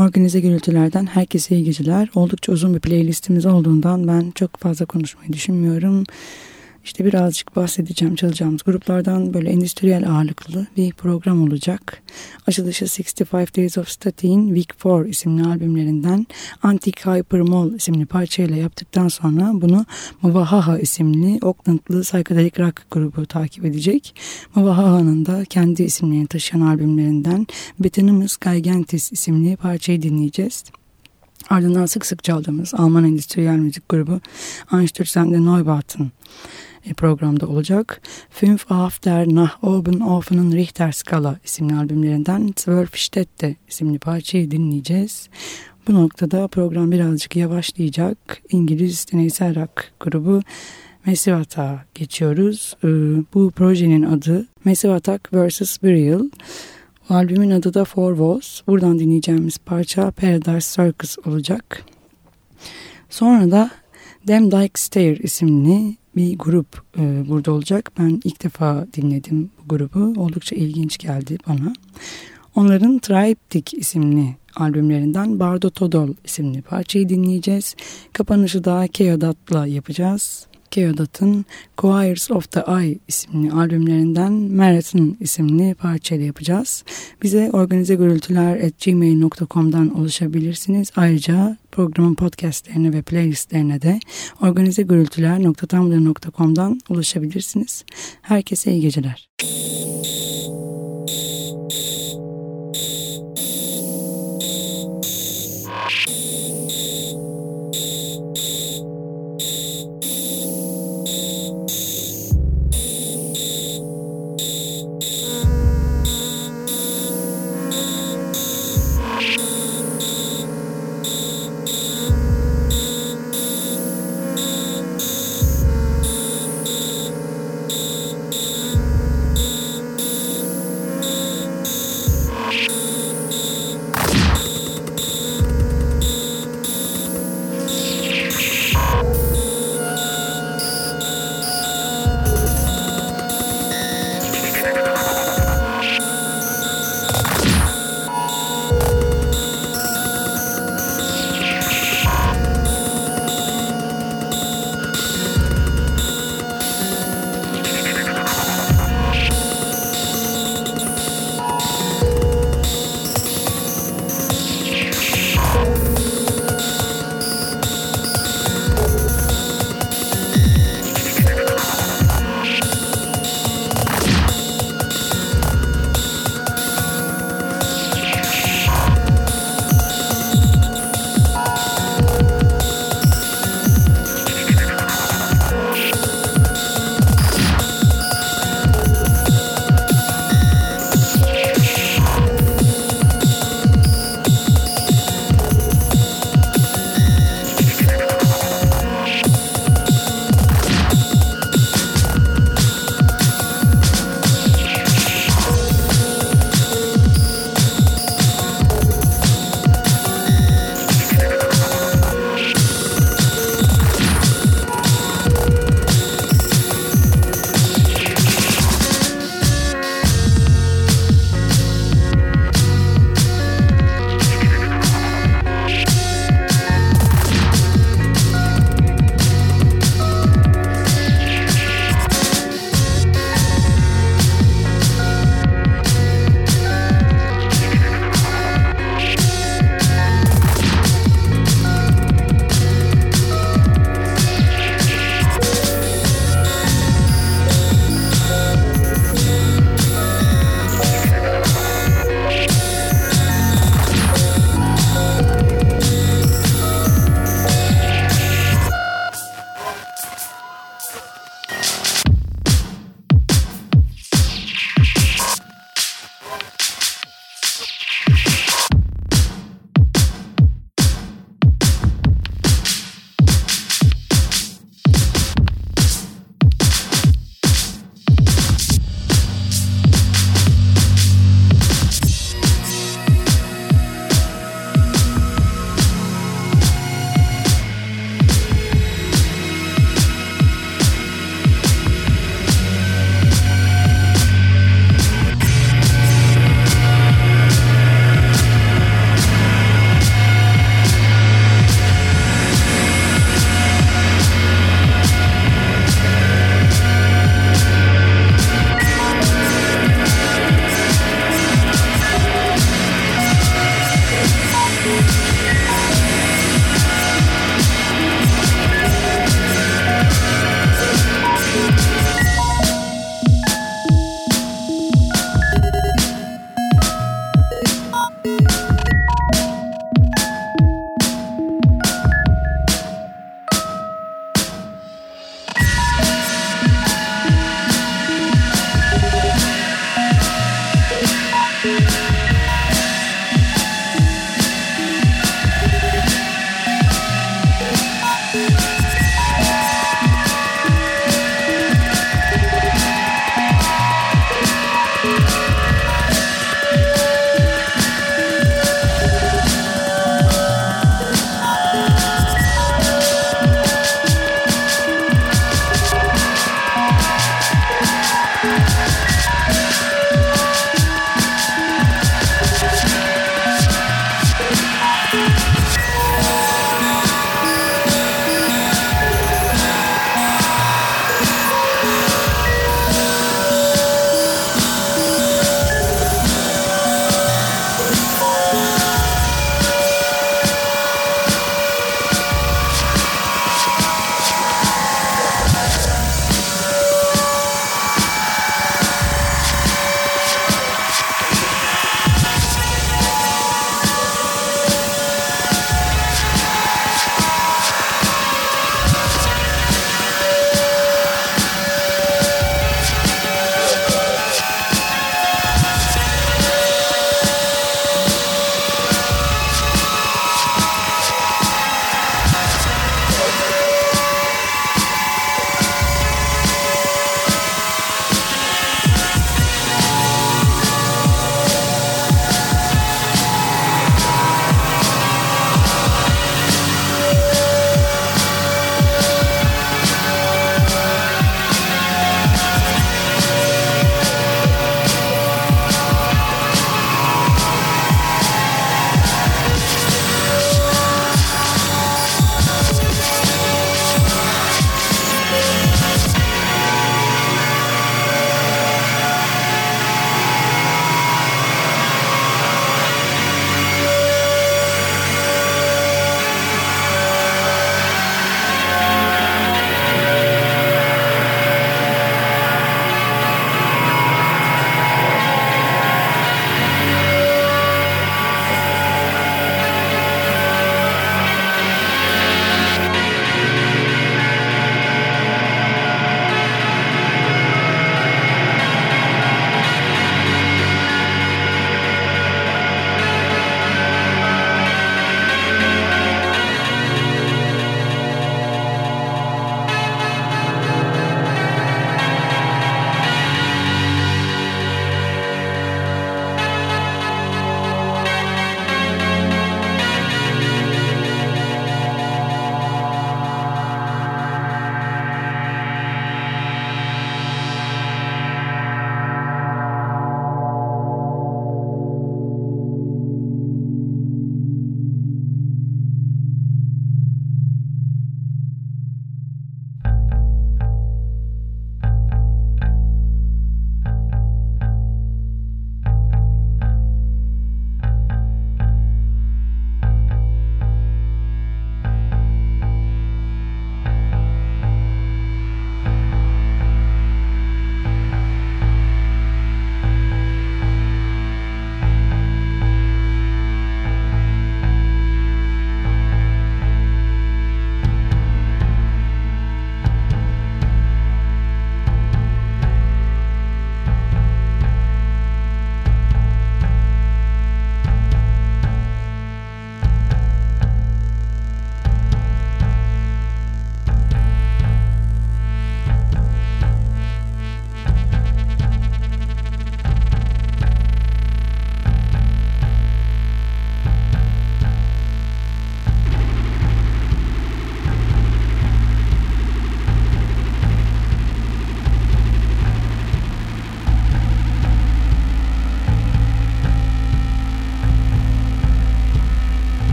Organize gürültülerden herkese iyi geceler. Oldukça uzun bir playlistimiz olduğundan ben çok fazla konuşmayı düşünmüyorum. İşte birazcık bahsedeceğim çalacağımız gruplardan böyle endüstriyel ağırlıklı bir program olacak. Açılışı 65 Days of Statin Week 4 isimli albümlerinden Antique Hypermall isimli parçayla yaptıktan sonra bunu Mavahaha isimli Oakland'lı psychedelic rock grubu takip edecek. Mavahaha'nın da kendi isimlerini taşıyan albümlerinden Betanimus Gigantis isimli parçayı dinleyeceğiz. Ardından sık sık çaldığımız Alman endüstriyel müzik grubu Einstürzende Neubauten programda olacak. Fünf After nach oben offenen Richter Skala isimli albümlerinden Zwölf Städte isimli parçayı dinleyeceğiz. Bu noktada program birazcık yavaşlayacak. İngiliz deneysel rock grubu Massive Attack'a geçiyoruz. E, bu projenin adı Massive Attack vs. Burial. Albümün adı da Four Walls. Buradan dinleyeceğimiz parça Paradise Circus olacak. Sonra da Dem Dyke Stair isimli bir grup e, burada olacak. Ben ilk defa dinledim bu grubu. Oldukça ilginç geldi bana. Onların Triptych isimli albümlerinden Bardo Todol isimli parçayı dinleyeceğiz. Kapanışı da Keodat'la yapacağız. Keodat'ın Choirs of the Eye isimli albümlerinden Marathon isimli parçayla yapacağız. Bize organizegürültüler.gmail.com'dan ulaşabilirsiniz. Ayrıca programın podcastlerine ve playlistlerine de organizegürültüler.tumblr.com'dan ulaşabilirsiniz. Herkese iyi geceler.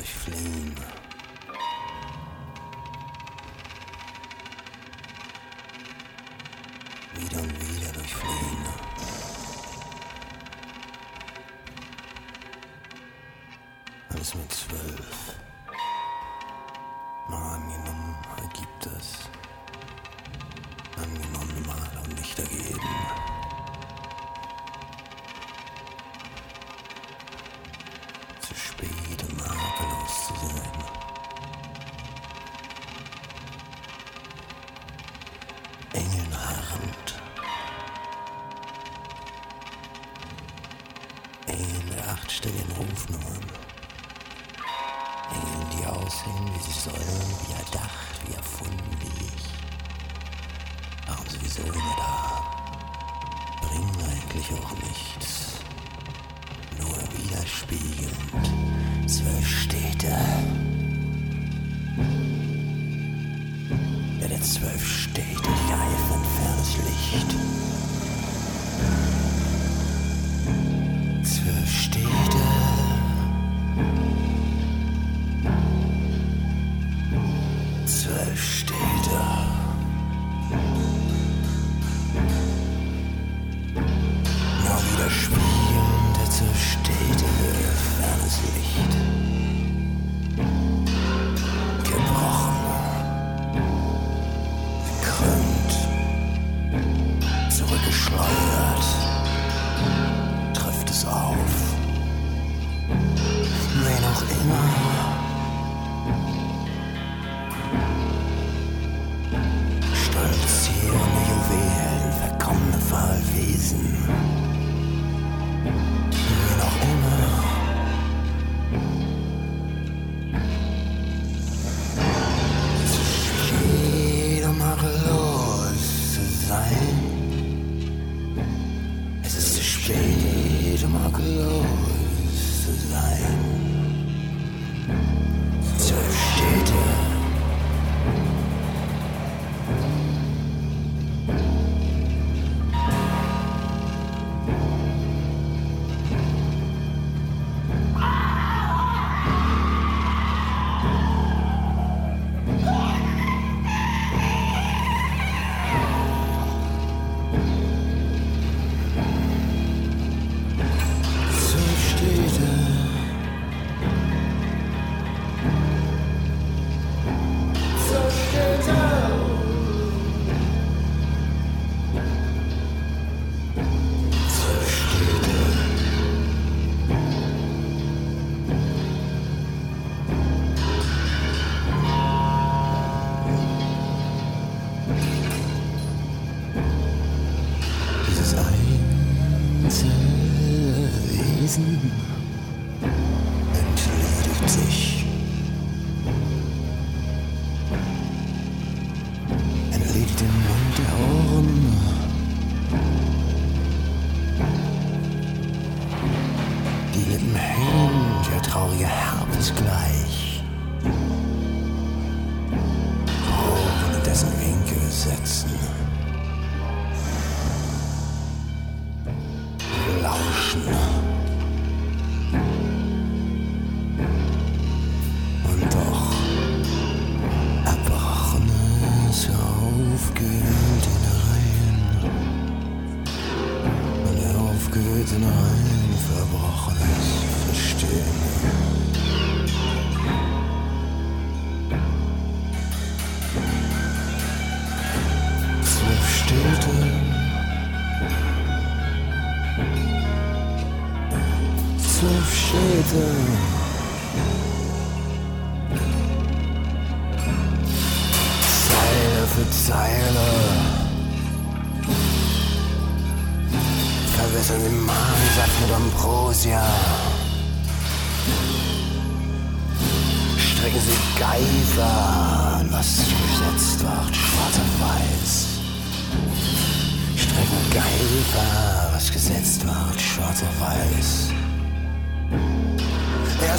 durchfliehen. Wieder und wieder durchfliehen. Alles mit zwölf. Mal angenommen ergibt es. Angenommen mal und nicht ergeben. 行了。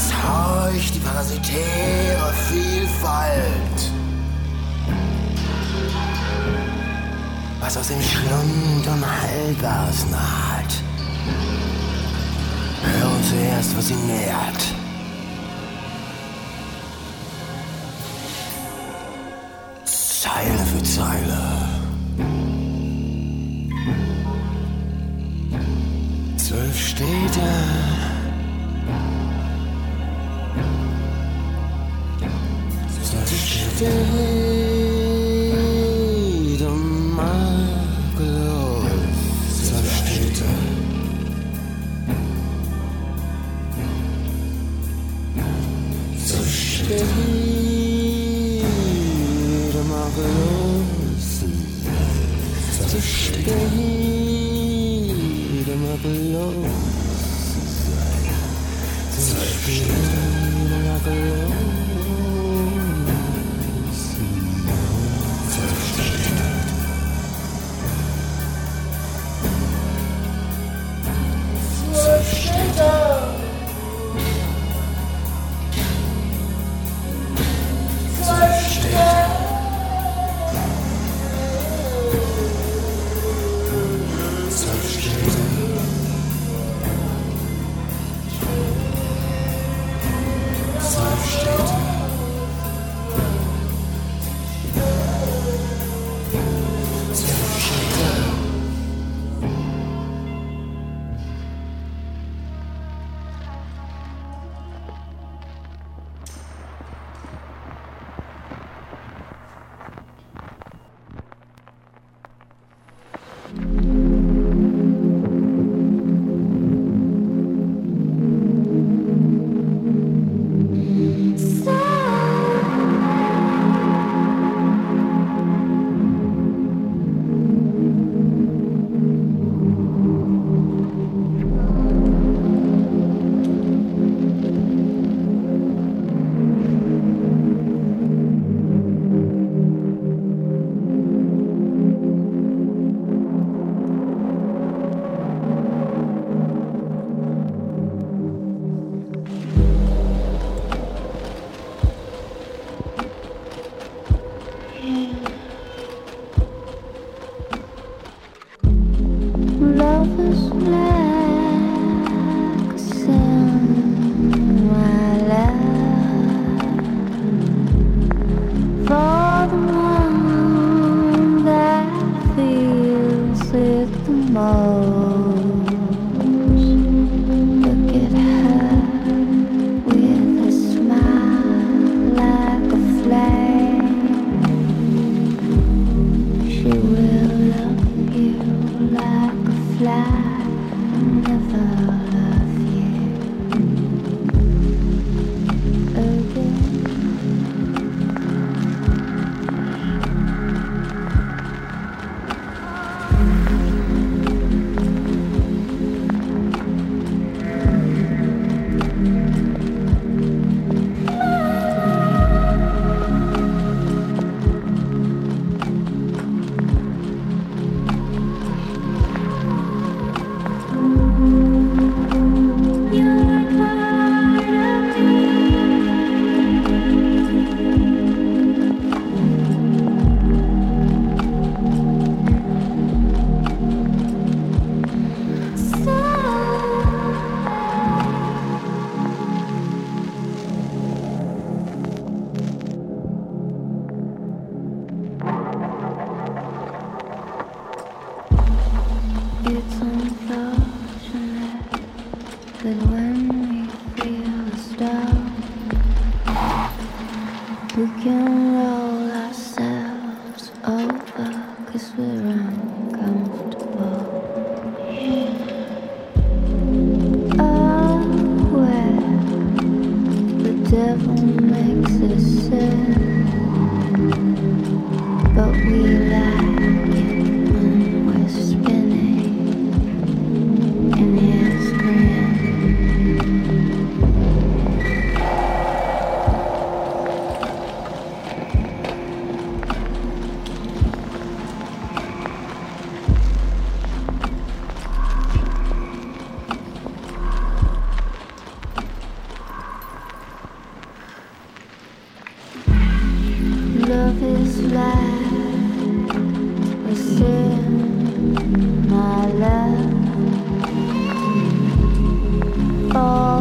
Das heucht die parasitäre Vielfalt. Was aus dem Schlund und Halbers naht. Hören zuerst, was sie nährt. Zeile für Zeile. Zwölf Städte. sisterhood.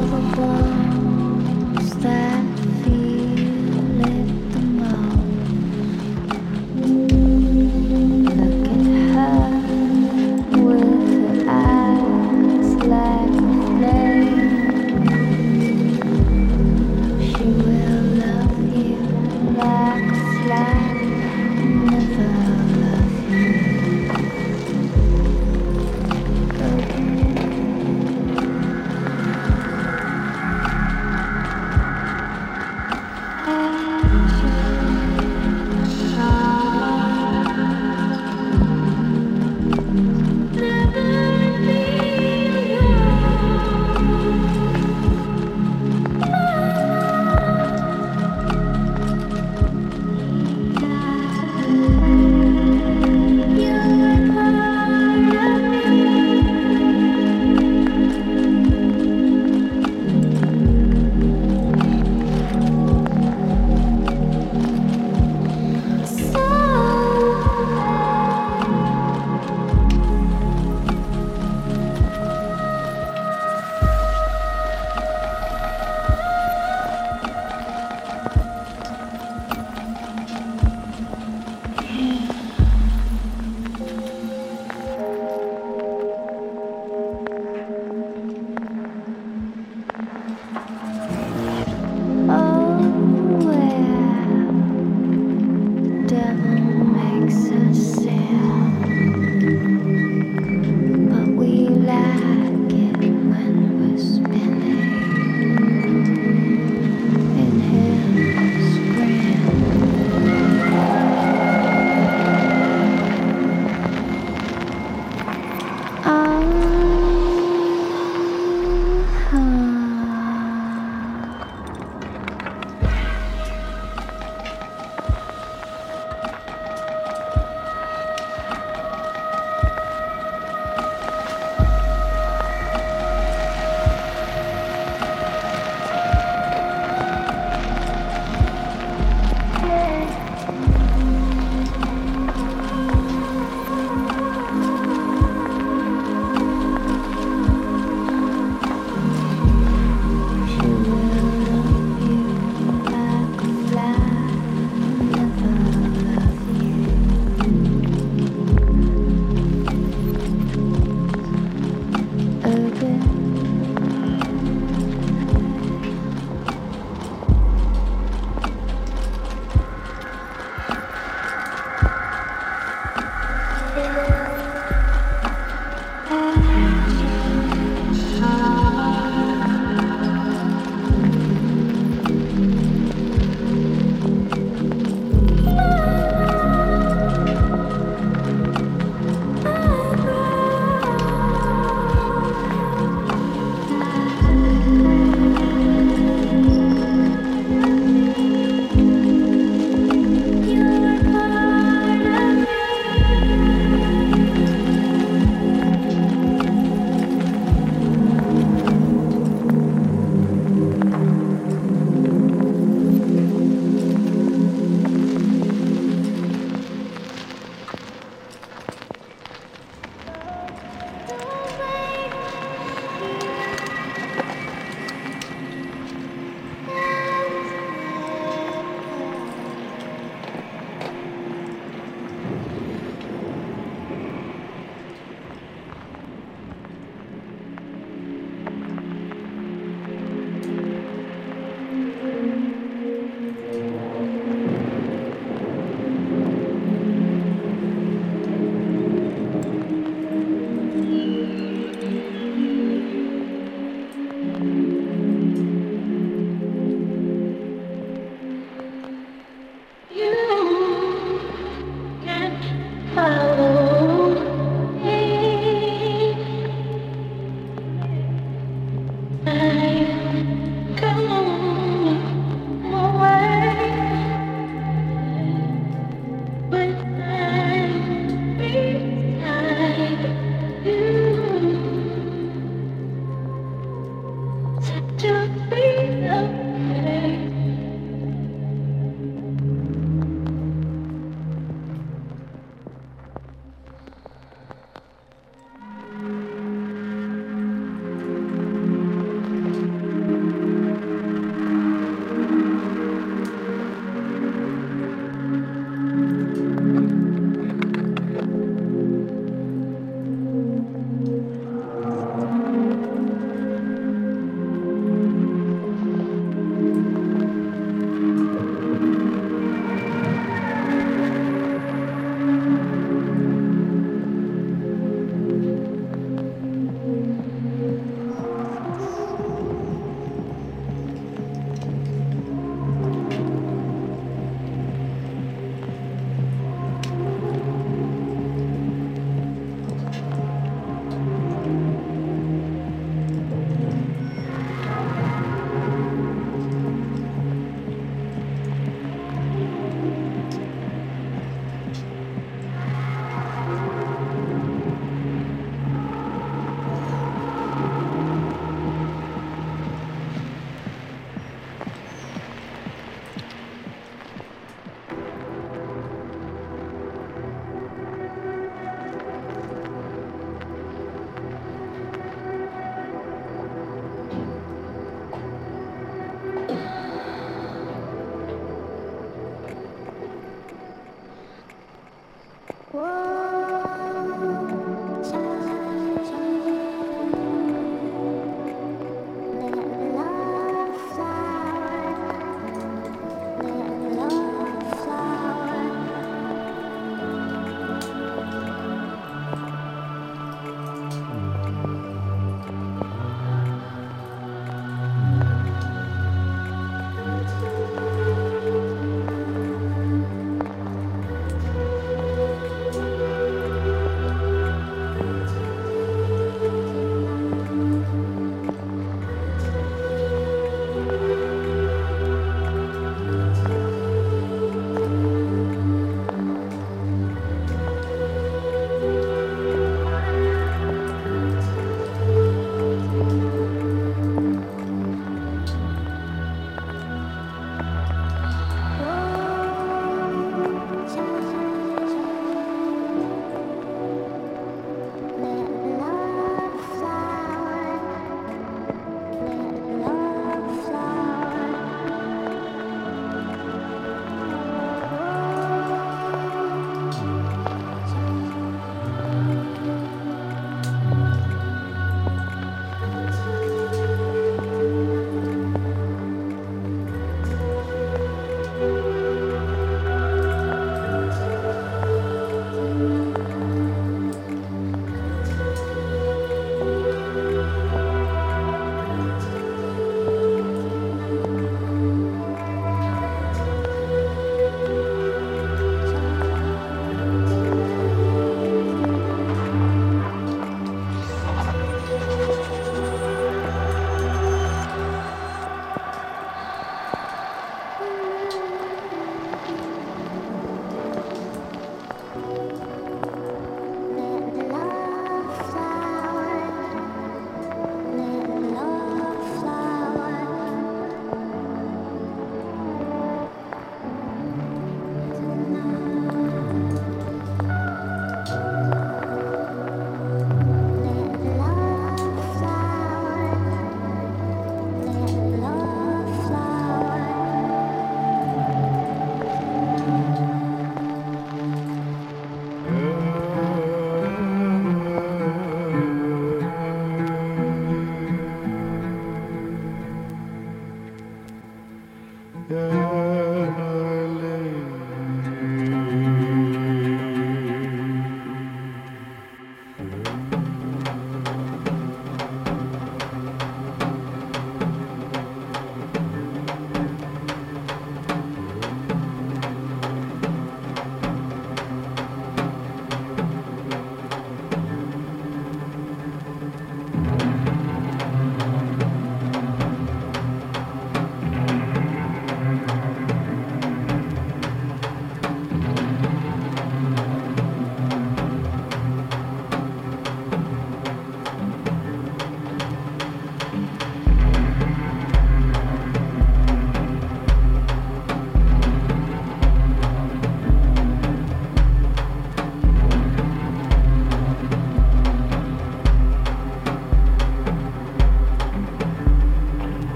all the world.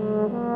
Música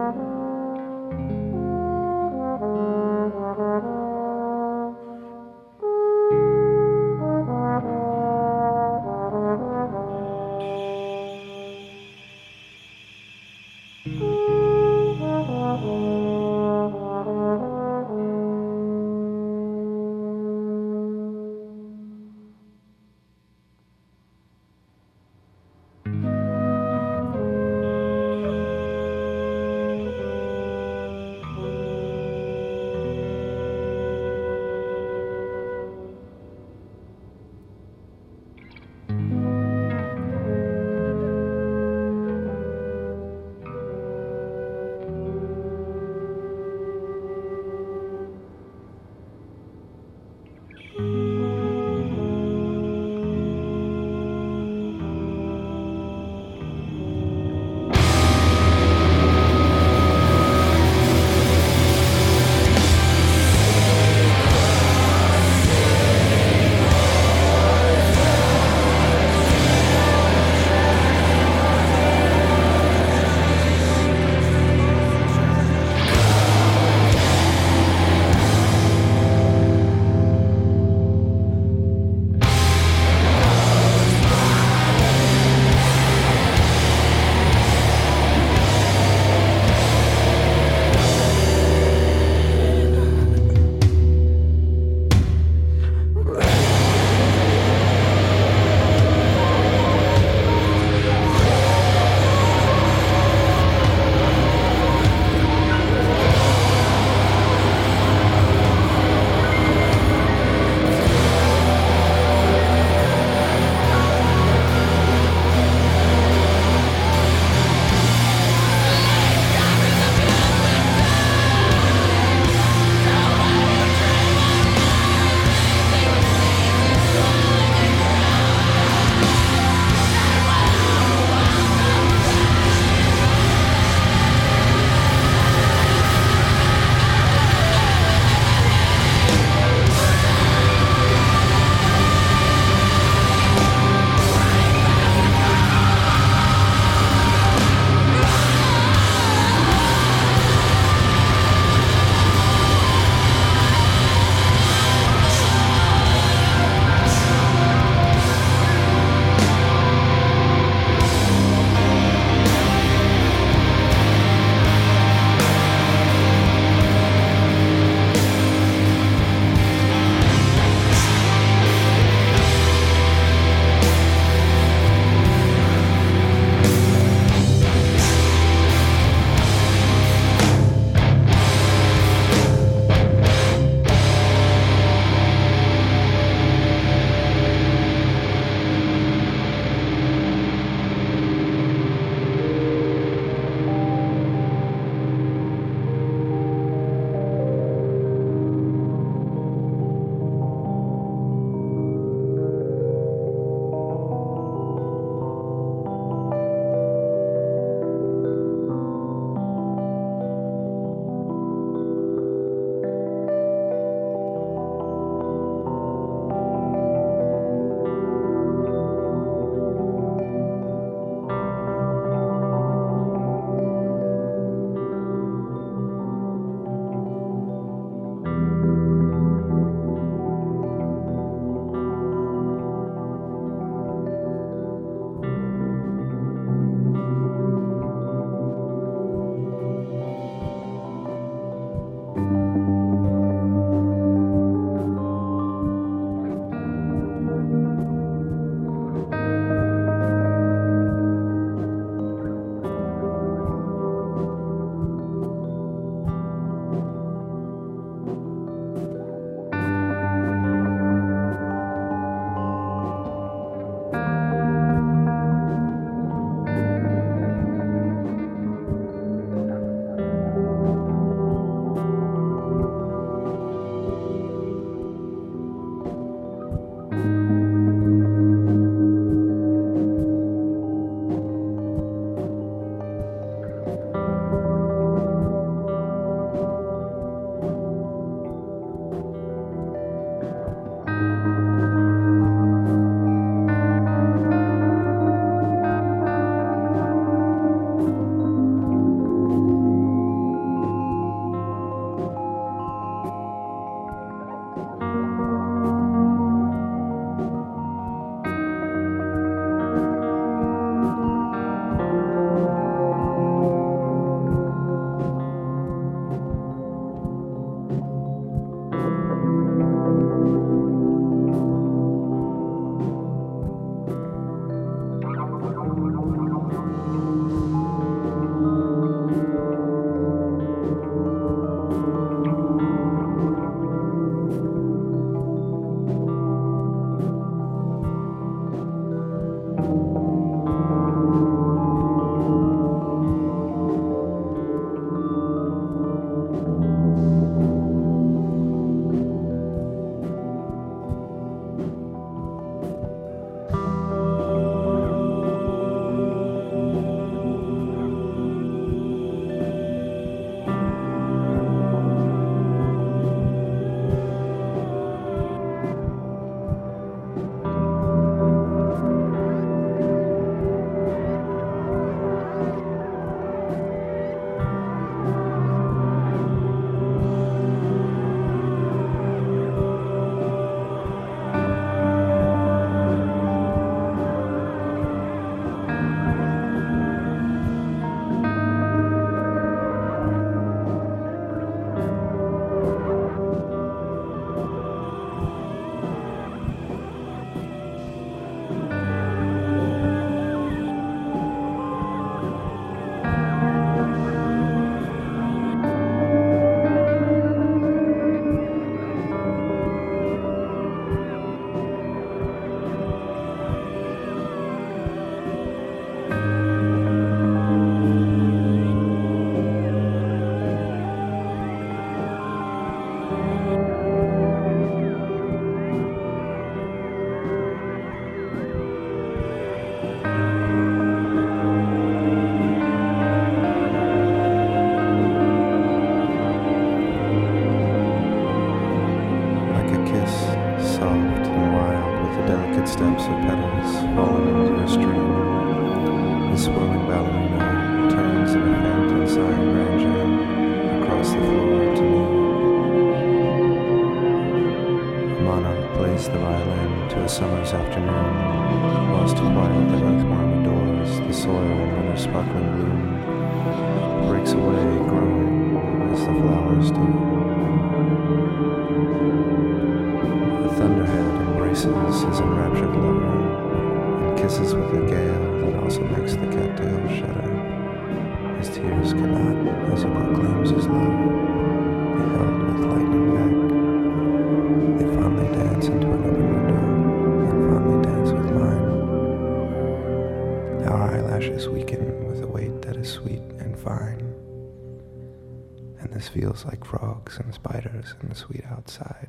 frogs and spiders in the sweet outside.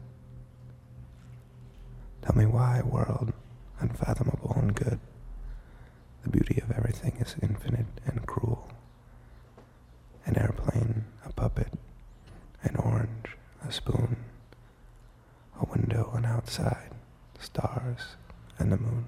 Tell me why, world, unfathomable and good. The beauty of everything is infinite and cruel. An airplane, a puppet, an orange, a spoon, a window, and outside, stars, and the moon.